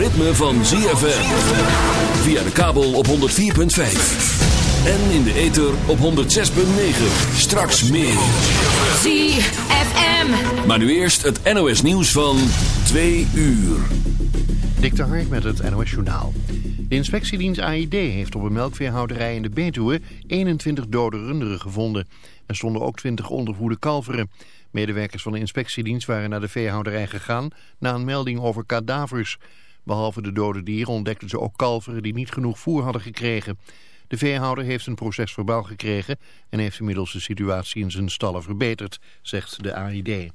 ritme van ZFM. Via de kabel op 104.5. En in de ether op 106.9. Straks meer. ZFM. Maar nu eerst het NOS nieuws van 2 uur. Dik de Hark met het NOS journaal. De inspectiedienst AID heeft op een melkveehouderij in de Betuwe 21 dode runderen gevonden. Er stonden ook 20 ondervoede kalveren. Medewerkers van de inspectiedienst waren naar de veehouderij gegaan na een melding over kadavers. Behalve de dode dieren ontdekten ze ook kalveren die niet genoeg voer hadden gekregen. De veehouder heeft een proces verbaal gekregen en heeft inmiddels de situatie in zijn stallen verbeterd, zegt de AID.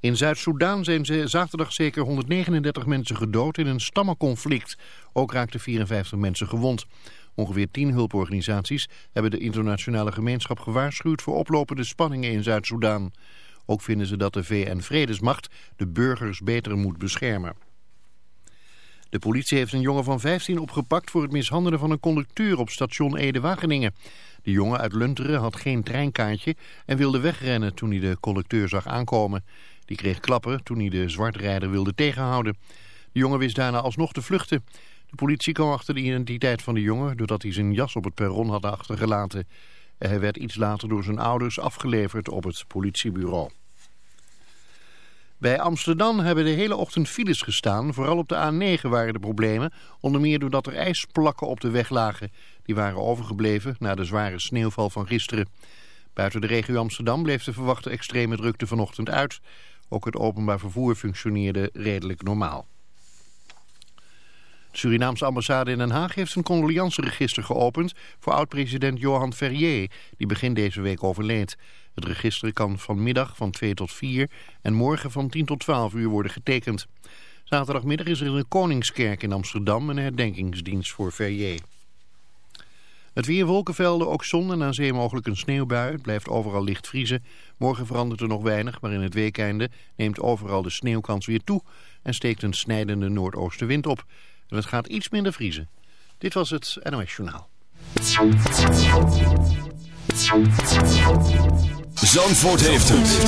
In Zuid-Soedan zijn ze zaterdag zeker 139 mensen gedood in een stammenconflict. Ook raakten 54 mensen gewond. Ongeveer 10 hulporganisaties hebben de internationale gemeenschap gewaarschuwd voor oplopende spanningen in Zuid-Soedan. Ook vinden ze dat de VN-vredesmacht de burgers beter moet beschermen. De politie heeft een jongen van 15 opgepakt voor het mishandelen van een conducteur op station Ede-Wageningen. De jongen uit Lunteren had geen treinkaartje en wilde wegrennen toen hij de conducteur zag aankomen. Die kreeg klappen toen hij de zwartrijder wilde tegenhouden. De jongen wist daarna alsnog te vluchten. De politie kwam achter de identiteit van de jongen doordat hij zijn jas op het perron had achtergelaten. Hij werd iets later door zijn ouders afgeleverd op het politiebureau. Bij Amsterdam hebben de hele ochtend files gestaan. Vooral op de A9 waren de problemen. Onder meer doordat er ijsplakken op de weg lagen. Die waren overgebleven na de zware sneeuwval van gisteren. Buiten de regio Amsterdam bleef de verwachte extreme drukte vanochtend uit. Ook het openbaar vervoer functioneerde redelijk normaal. De Surinaamse ambassade in Den Haag heeft een condoleanceregister geopend voor oud-president Johan Ferrier, die begin deze week overleed. Het register kan vanmiddag van 2 tot 4 en morgen van 10 tot 12 uur worden getekend. Zaterdagmiddag is er in de Koningskerk in Amsterdam een herdenkingsdienst voor Ferrier. Het weer wolkenvelden, ook zon en aan zee mogelijk een sneeuwbui. Het blijft overal licht vriezen. Morgen verandert er nog weinig, maar in het weekeinde neemt overal de sneeuwkans weer toe... en steekt een snijdende noordoostenwind op. En het gaat iets minder vriezen. Dit was het NOS Journaal. Zandvoort heeft het.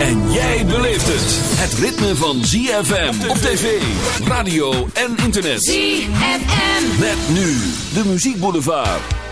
En jij beleeft het. Het ritme van ZFM op tv, radio en internet. ZFM. Met nu de muziekboulevard.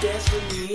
Destiny.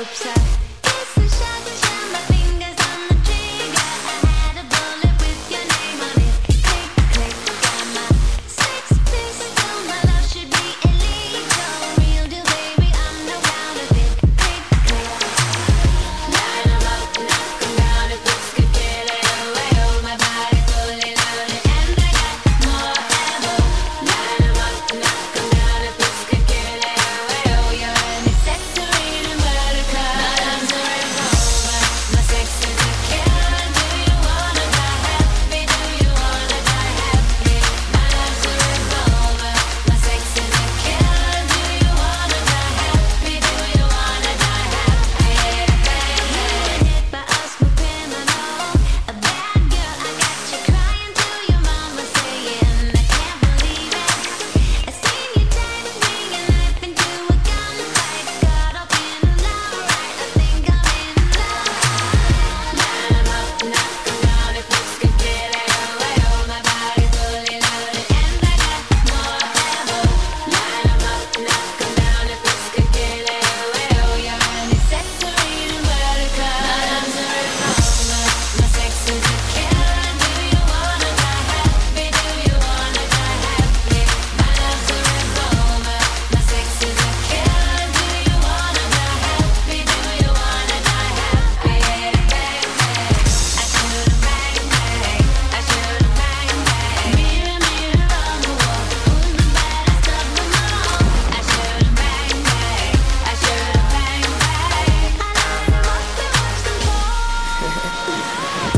upset. Oh!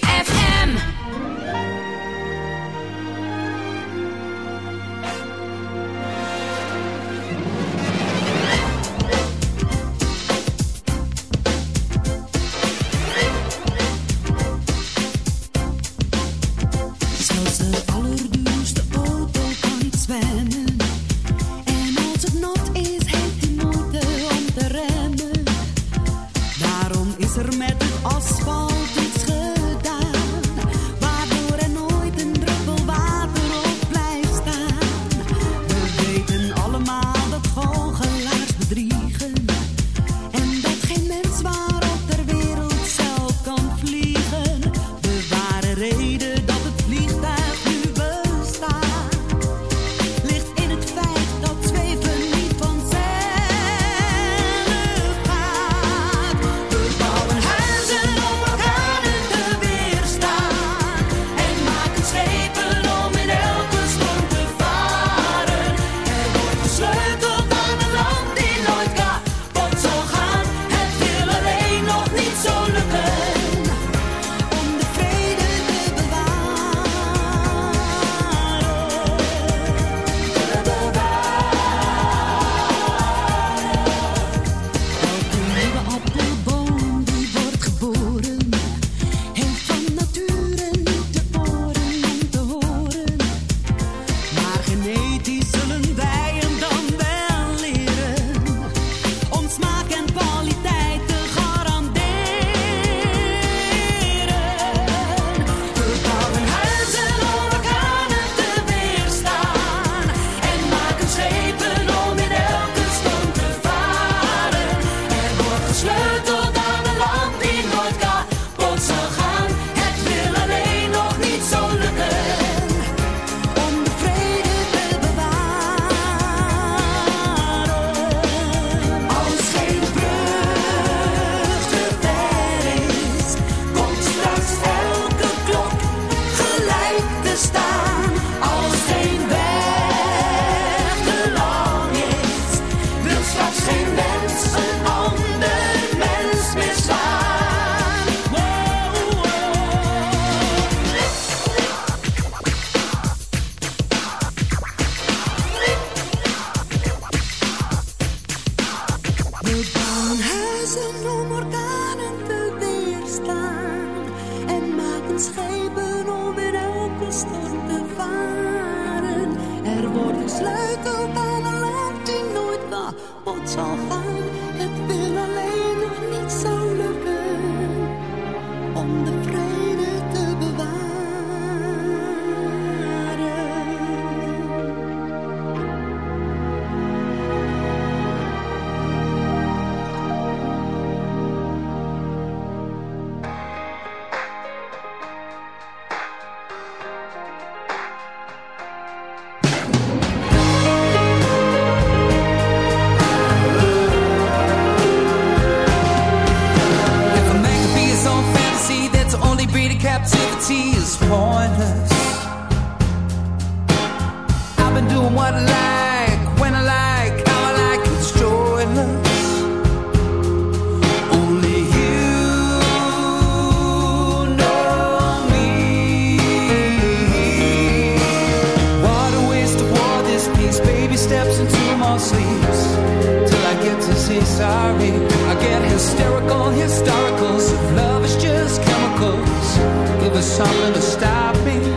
the sun to stop me.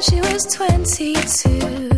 She was 22,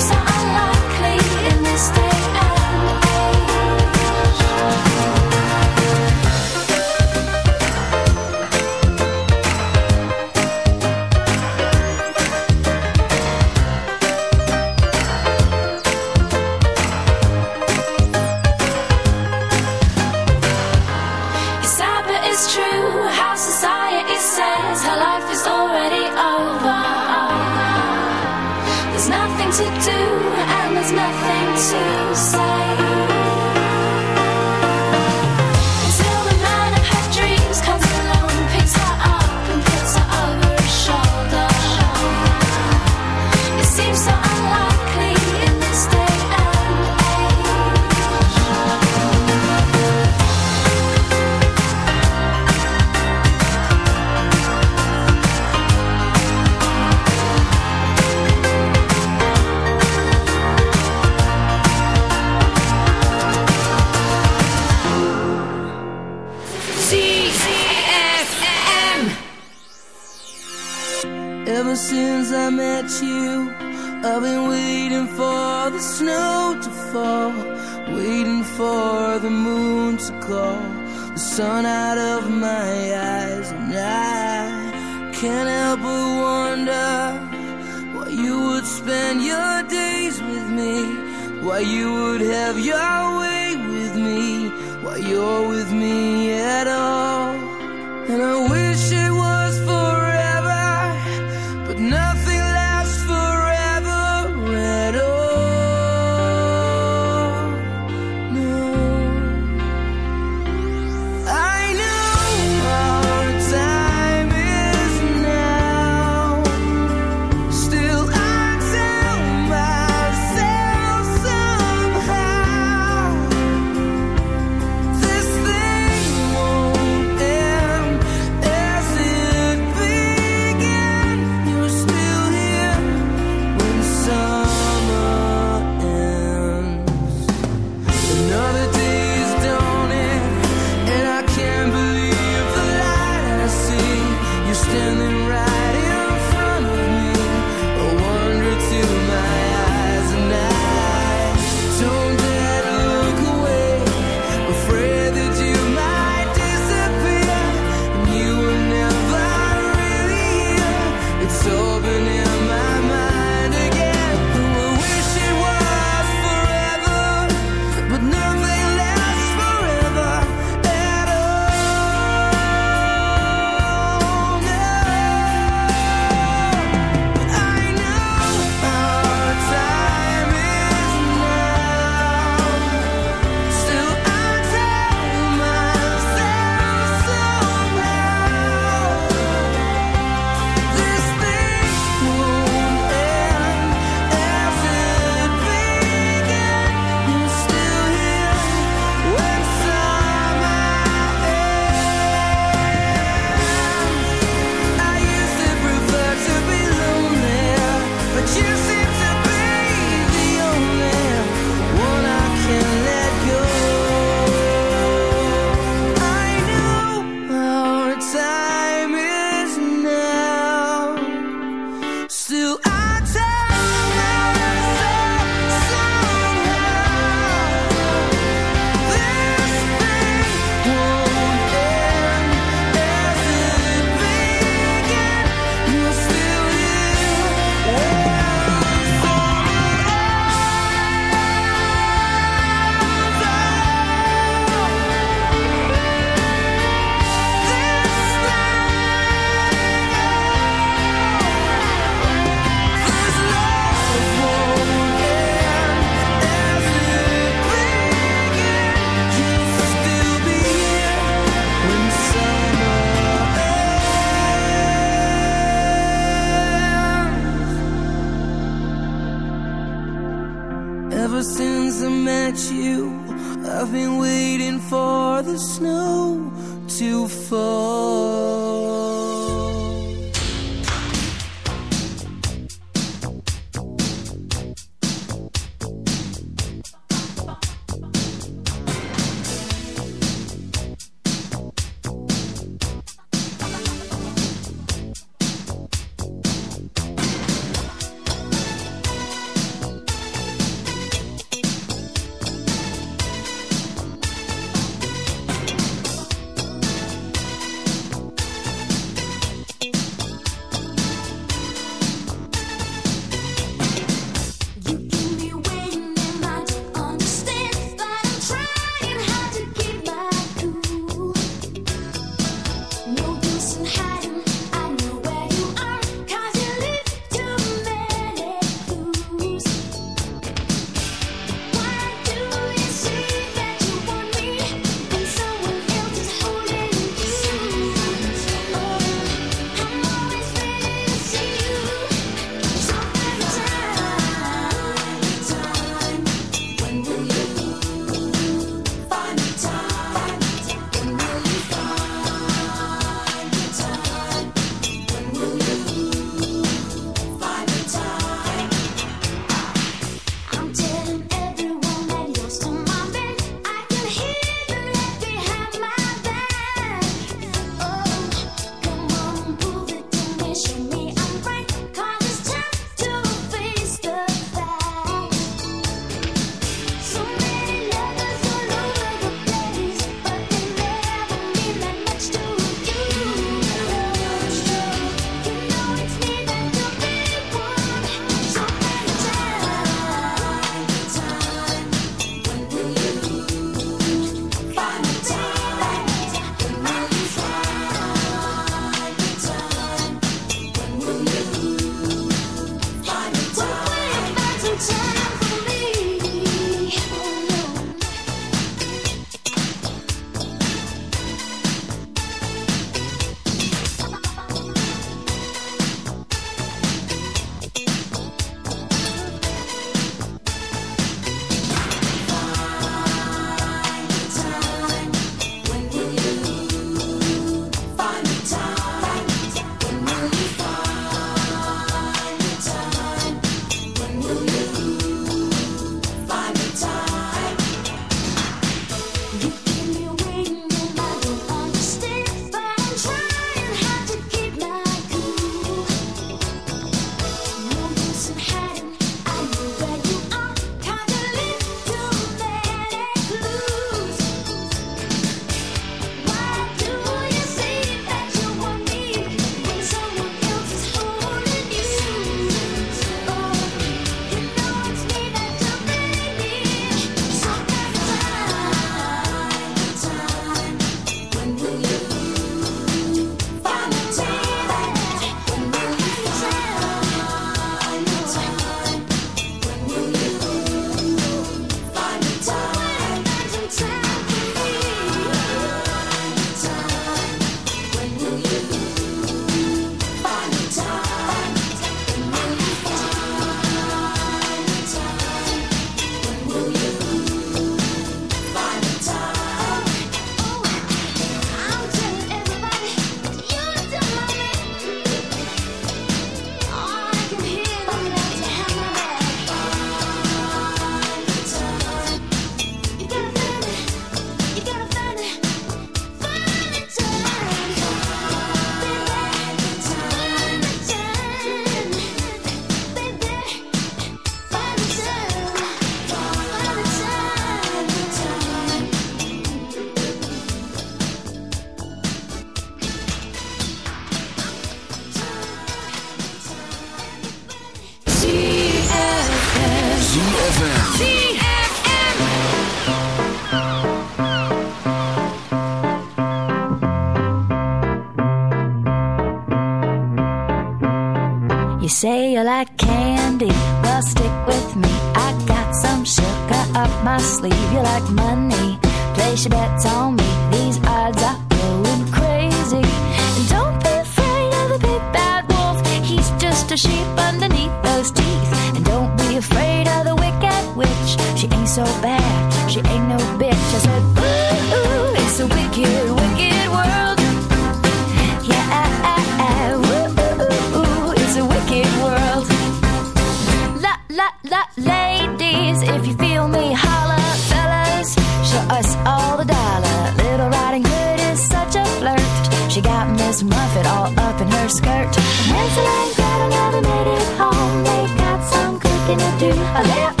Valeu!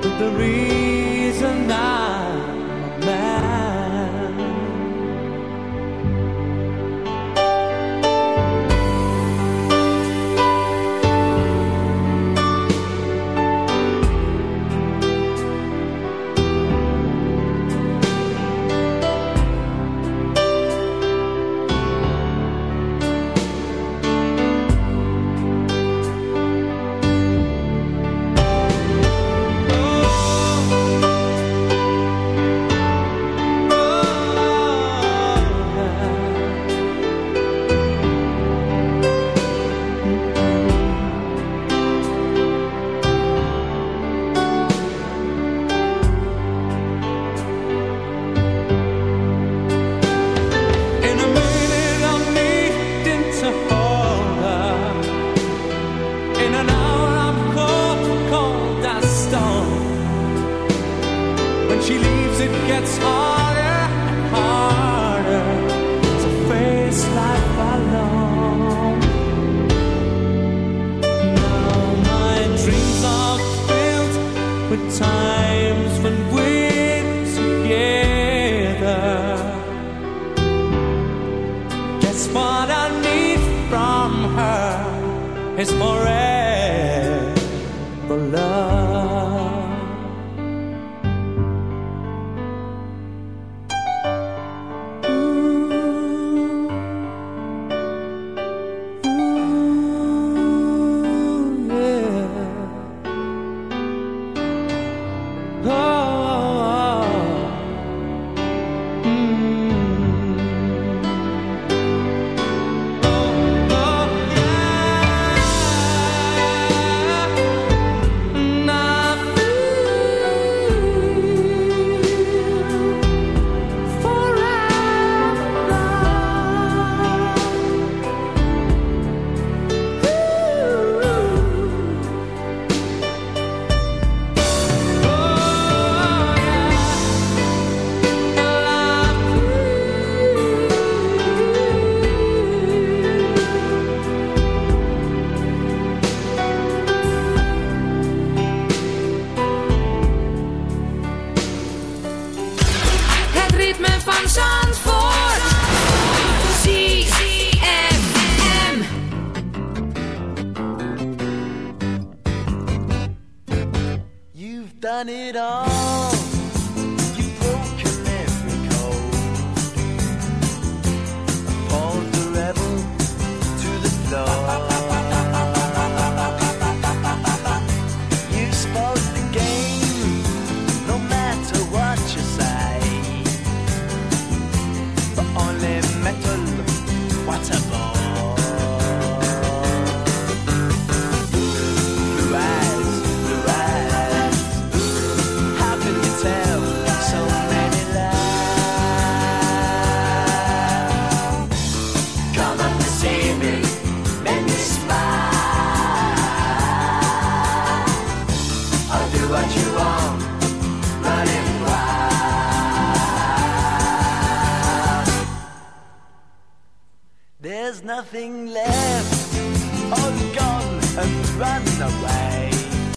But the reason I